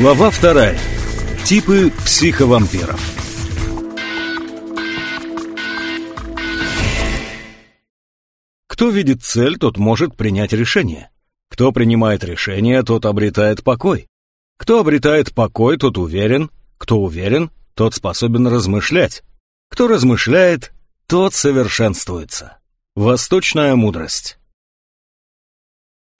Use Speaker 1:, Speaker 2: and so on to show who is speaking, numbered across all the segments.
Speaker 1: Глава вторая. Типы психовампиров. Кто видит цель, тот может принять решение. Кто принимает решение, тот обретает покой. Кто обретает покой, тот уверен. Кто уверен, тот способен размышлять. Кто размышляет, тот совершенствуется. Восточная мудрость.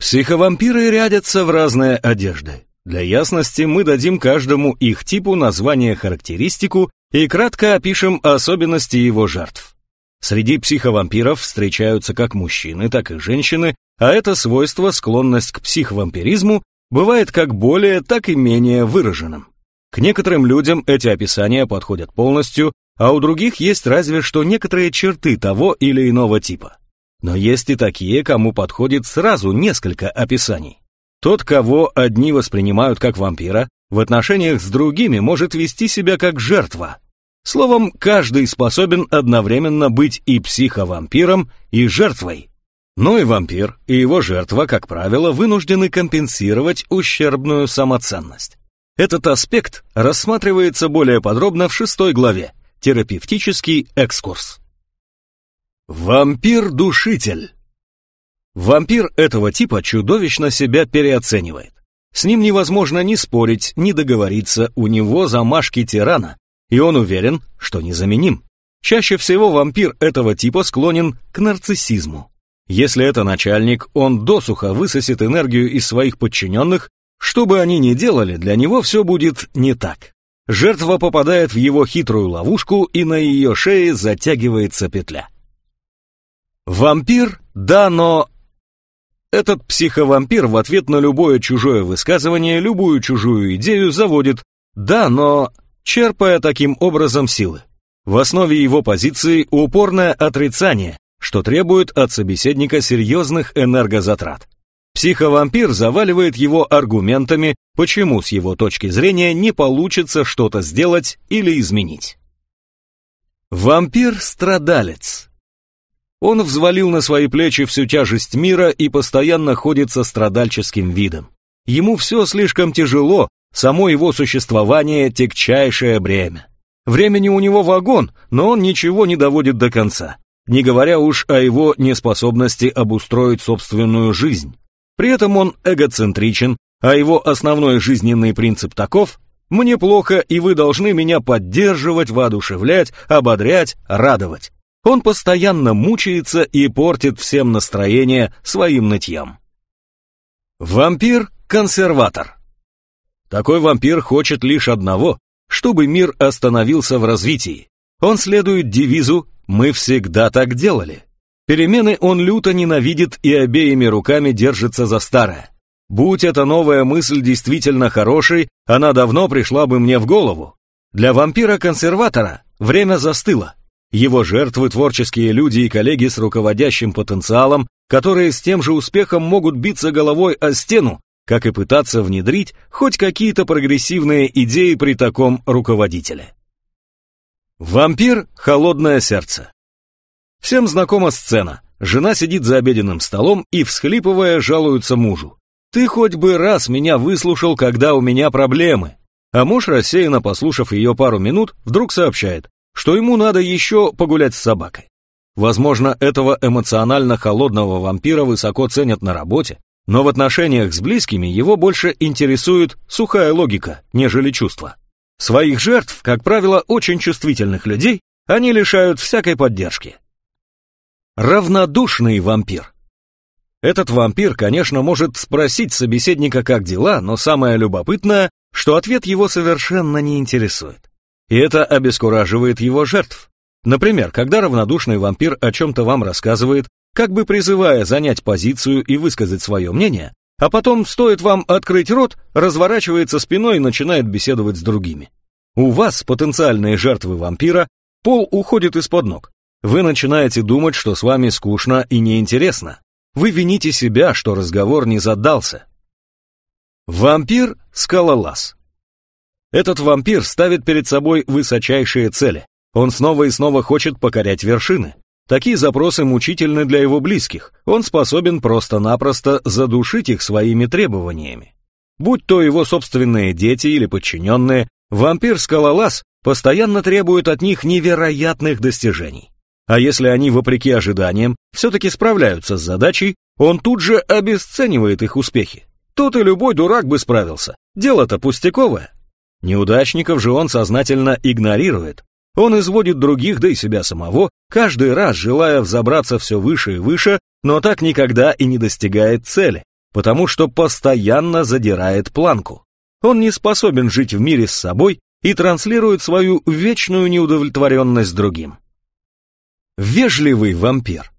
Speaker 1: Психовампиры рядятся в разные одежды. Для ясности мы дадим каждому их типу название-характеристику и кратко опишем особенности его жертв. Среди психовампиров встречаются как мужчины, так и женщины, а это свойство, склонность к психовампиризму, бывает как более, так и менее выраженным. К некоторым людям эти описания подходят полностью, а у других есть разве что некоторые черты того или иного типа. Но есть и такие, кому подходит сразу несколько описаний. Тот, кого одни воспринимают как вампира, в отношениях с другими может вести себя как жертва. Словом, каждый способен одновременно быть и психовампиром, и жертвой. Но и вампир, и его жертва, как правило, вынуждены компенсировать ущербную самоценность. Этот аспект рассматривается более подробно в шестой главе «Терапевтический экскурс». Вампир-душитель Вампир этого типа чудовищно себя переоценивает. С ним невозможно ни спорить, ни договориться, у него замашки тирана, и он уверен, что незаменим. Чаще всего вампир этого типа склонен к нарциссизму. Если это начальник, он досуха высосет энергию из своих подчиненных, что бы они ни делали, для него все будет не так. Жертва попадает в его хитрую ловушку, и на ее шее затягивается петля. Вампир, да, но этот психовампир в ответ на любое чужое высказывание, любую чужую идею заводит «да, но...», черпая таким образом силы. В основе его позиции упорное отрицание, что требует от собеседника серьезных энергозатрат. Психовампир заваливает его аргументами, почему с его точки зрения не получится что-то сделать или изменить. Вампир-страдалец он взвалил на свои плечи всю тяжесть мира и постоянно ходит со страдальческим видом. Ему все слишком тяжело, само его существование – тягчайшее бремя. Времени у него вагон, но он ничего не доводит до конца, не говоря уж о его неспособности обустроить собственную жизнь. При этом он эгоцентричен, а его основной жизненный принцип таков – «мне плохо, и вы должны меня поддерживать, воодушевлять, ободрять, радовать». Он постоянно мучается и портит всем настроение своим нытьем. Вампир-консерватор. Такой вампир хочет лишь одного, чтобы мир остановился в развитии. Он следует девизу «Мы всегда так делали». Перемены он люто ненавидит и обеими руками держится за старое. Будь эта новая мысль действительно хорошей, она давно пришла бы мне в голову. Для вампира-консерватора время застыло. Его жертвы – творческие люди и коллеги с руководящим потенциалом, которые с тем же успехом могут биться головой о стену, как и пытаться внедрить хоть какие-то прогрессивные идеи при таком руководителе. Вампир – холодное сердце. Всем знакома сцена. Жена сидит за обеденным столом и, всхлипывая, жалуется мужу. «Ты хоть бы раз меня выслушал, когда у меня проблемы». А муж, рассеянно послушав ее пару минут, вдруг сообщает что ему надо еще погулять с собакой. Возможно, этого эмоционально холодного вампира высоко ценят на работе, но в отношениях с близкими его больше интересует сухая логика, нежели чувства. Своих жертв, как правило, очень чувствительных людей, они лишают всякой поддержки. Равнодушный вампир. Этот вампир, конечно, может спросить собеседника, как дела, но самое любопытное, что ответ его совершенно не интересует. И это обескураживает его жертв. Например, когда равнодушный вампир о чем-то вам рассказывает, как бы призывая занять позицию и высказать свое мнение, а потом, стоит вам открыть рот, разворачивается спиной и начинает беседовать с другими. У вас, потенциальные жертвы вампира, пол уходит из-под ног. Вы начинаете думать, что с вами скучно и неинтересно. Вы вините себя, что разговор не задался. Вампир-скалолаз этот вампир ставит перед собой высочайшие цели. Он снова и снова хочет покорять вершины. Такие запросы мучительны для его близких. Он способен просто-напросто задушить их своими требованиями. Будь то его собственные дети или подчиненные, вампир-скалолаз постоянно требует от них невероятных достижений. А если они, вопреки ожиданиям, все-таки справляются с задачей, он тут же обесценивает их успехи. Тут и любой дурак бы справился. Дело-то пустяковое. Неудачников же он сознательно игнорирует. Он изводит других, да и себя самого, каждый раз желая взобраться все выше и выше, но так никогда и не достигает цели, потому что постоянно задирает планку. Он не способен жить в мире с собой и транслирует свою вечную неудовлетворенность другим. Вежливый вампир.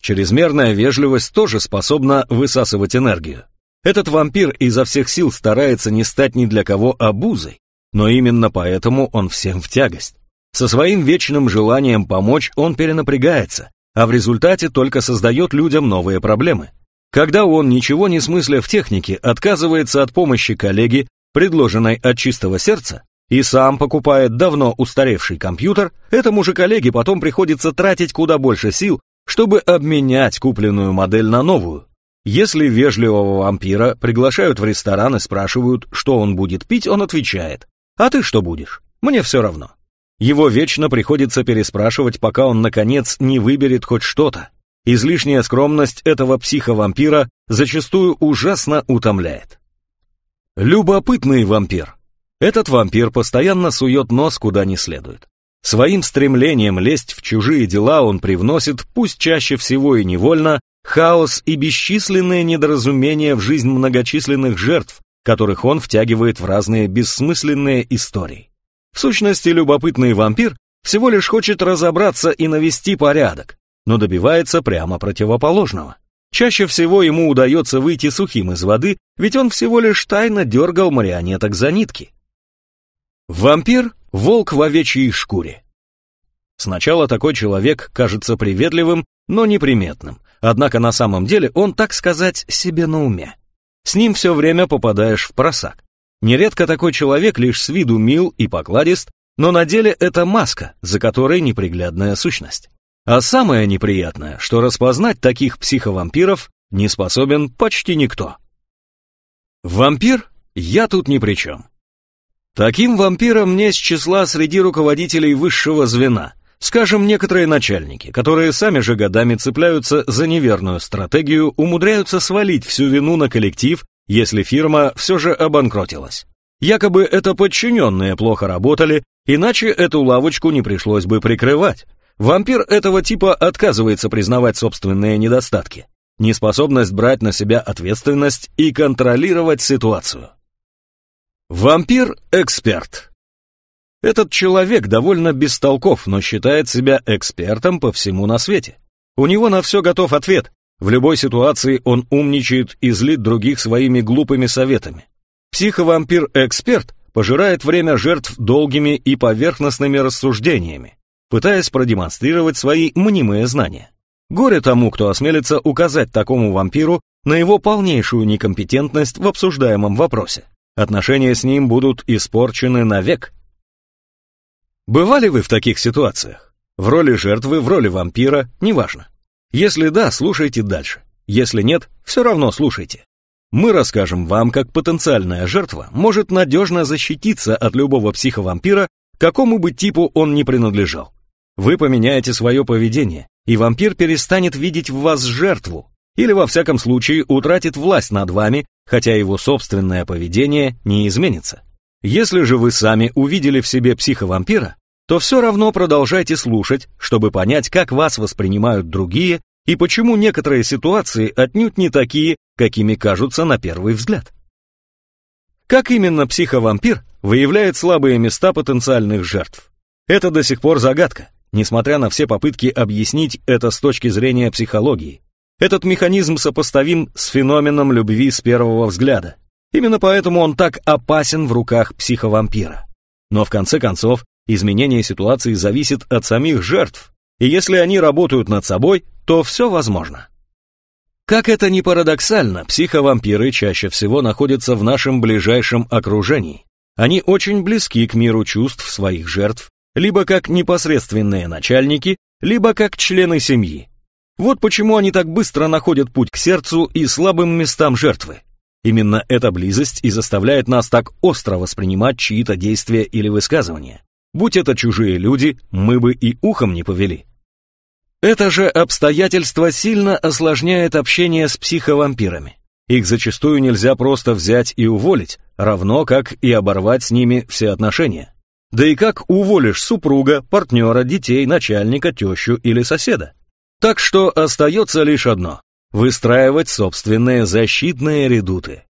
Speaker 1: Чрезмерная вежливость тоже способна высасывать энергию. Этот вампир изо всех сил старается не стать ни для кого обузой, но именно поэтому он всем в тягость. Со своим вечным желанием помочь он перенапрягается, а в результате только создает людям новые проблемы. Когда он, ничего не смысля в технике, отказывается от помощи коллеги, предложенной от чистого сердца, и сам покупает давно устаревший компьютер, этому же коллеге потом приходится тратить куда больше сил, чтобы обменять купленную модель на новую, если вежливого вампира приглашают в ресторан и спрашивают, что он будет пить, он отвечает «А ты что будешь? Мне все равно». Его вечно приходится переспрашивать, пока он, наконец, не выберет хоть что-то. Излишняя скромность этого психовампира зачастую ужасно утомляет. Любопытный вампир. Этот вампир постоянно сует нос куда не следует. Своим стремлением лезть в чужие дела он привносит, пусть чаще всего и невольно, хаос и бесчисленные недоразумения в жизнь многочисленных жертв, которых он втягивает в разные бессмысленные истории. В сущности, любопытный вампир всего лишь хочет разобраться и навести порядок, но добивается прямо противоположного. Чаще всего ему удается выйти сухим из воды, ведь он всего лишь тайно дергал марионеток за нитки. Вампир — волк в овечьей шкуре. Сначала такой человек кажется приветливым, но неприметным, Однако на самом деле он, так сказать, себе на уме. С ним все время попадаешь в просак. Нередко такой человек лишь с виду мил и покладист, но на деле это маска, за которой неприглядная сущность. А самое неприятное, что распознать таких психовампиров не способен почти никто. Вампир? Я тут ни при чем. Таким вампиром не с числа среди руководителей высшего звена, Скажем, некоторые начальники, которые сами же годами цепляются за неверную стратегию, умудряются свалить всю вину на коллектив, если фирма все же обанкротилась. Якобы это подчиненные плохо работали, иначе эту лавочку не пришлось бы прикрывать. Вампир этого типа отказывается признавать собственные недостатки, неспособность брать на себя ответственность и контролировать ситуацию. Вампир-эксперт этот человек довольно бестолков, но считает себя экспертом по всему на свете. У него на все готов ответ. В любой ситуации он умничает и злит других своими глупыми советами. Психовампир-эксперт пожирает время жертв долгими и поверхностными рассуждениями, пытаясь продемонстрировать свои мнимые знания. Горе тому, кто осмелится указать такому вампиру на его полнейшую некомпетентность в обсуждаемом вопросе. Отношения с ним будут испорчены навек, Бывали вы в таких ситуациях? В роли жертвы, в роли вампира, неважно. Если да, слушайте дальше. Если нет, все равно слушайте. Мы расскажем вам, как потенциальная жертва может надежно защититься от любого психовампира, какому бы типу он ни принадлежал. Вы поменяете свое поведение, и вампир перестанет видеть в вас жертву, или во всяком случае утратит власть над вами, хотя его собственное поведение не изменится. Если же вы сами увидели в себе психовампира, то все равно продолжайте слушать, чтобы понять, как вас воспринимают другие и почему некоторые ситуации отнюдь не такие, какими кажутся на первый взгляд. Как именно психовампир выявляет слабые места потенциальных жертв? Это до сих пор загадка, несмотря на все попытки объяснить это с точки зрения психологии. Этот механизм сопоставим с феноменом любви с первого взгляда. Именно поэтому он так опасен в руках психовампира. Но в конце концов, изменение ситуации зависит от самих жертв, и если они работают над собой, то все возможно. Как это ни парадоксально, психовампиры чаще всего находятся в нашем ближайшем окружении. Они очень близки к миру чувств своих жертв, либо как непосредственные начальники, либо как члены семьи. Вот почему они так быстро находят путь к сердцу и слабым местам жертвы. Именно эта близость и заставляет нас так остро воспринимать чьи-то действия или высказывания. Будь это чужие люди, мы бы и ухом не повели. Это же обстоятельство сильно осложняет общение с психовампирами. Их зачастую нельзя просто взять и уволить, равно как и оборвать с ними все отношения. Да и как уволишь супруга, партнера, детей, начальника, тещу или соседа? Так что остается лишь одно – выстраивать собственные защитные редуты.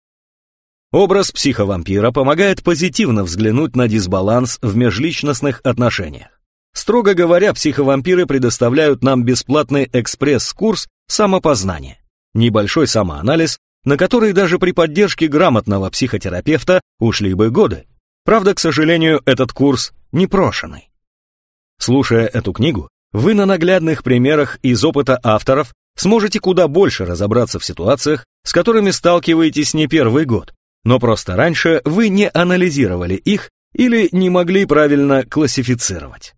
Speaker 1: Образ психовампира помогает позитивно взглянуть на дисбаланс в межличностных отношениях. Строго говоря, психовампиры предоставляют нам бесплатный экспресс-курс самопознания. Небольшой самоанализ, на который даже при поддержке грамотного психотерапевта ушли бы годы. Правда, к сожалению, этот курс непрошенный. Слушая эту книгу, вы на наглядных примерах из опыта авторов сможете куда больше разобраться в ситуациях, с которыми сталкиваетесь не первый год, но просто раньше вы не анализировали их или не могли правильно классифицировать.